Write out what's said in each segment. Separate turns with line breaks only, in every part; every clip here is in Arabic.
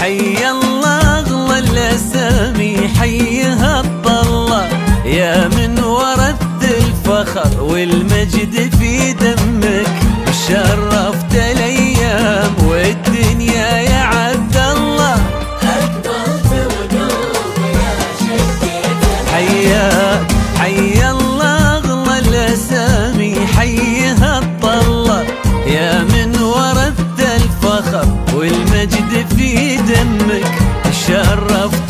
حي الله اغلى الاسامي حيها الطلة يا من ورث الفخر والمجد في والمجد في دمك شرفت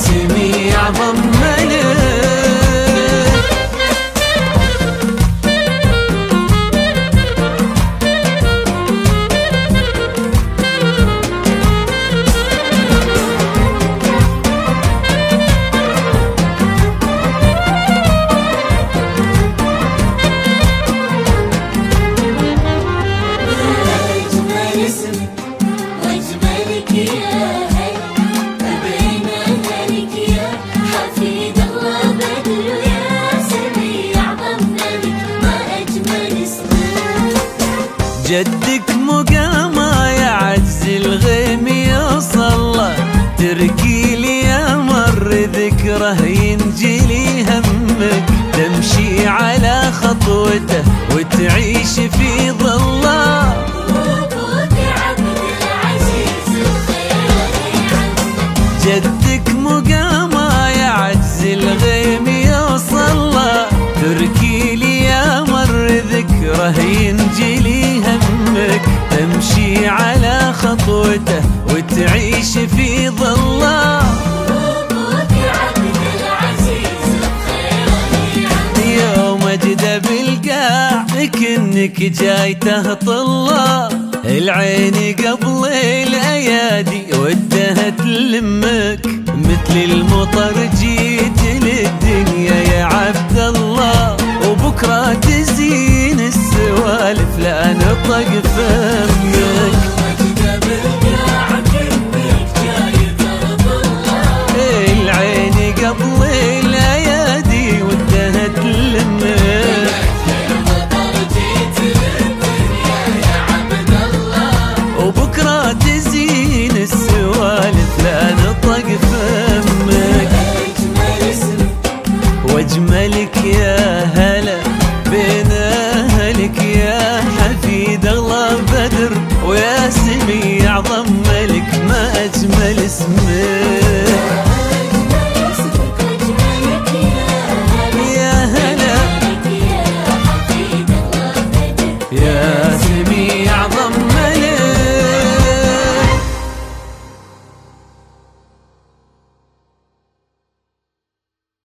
ويا سمي اعظم ملك
أجمل
جدك مقامة يا عز الغيم يا صلى تركي لي يا مر ذكره ينجلي همك. تمشي على خطوته وتعيش في
ظلة.
جدك مقامة يا عز الغيم يا صلى تركي لي يا مر ذكره ينجلي تمشي على خطوته وتعيش في ظله. يوم اجد بالقاع كنك جاي تهطله العين قبل الايادي ودها تلمك مثل المطر جيت للدنيا يا عبد الله. وبكرة تزين السوالف لا نطق فمك.
الله
العين قبل الأيادي ودها تلمك وبكرة تزين السوالف لا نطق فمك. وأجملك يا هلا. ويا سمي أعظم ملك ما اسمك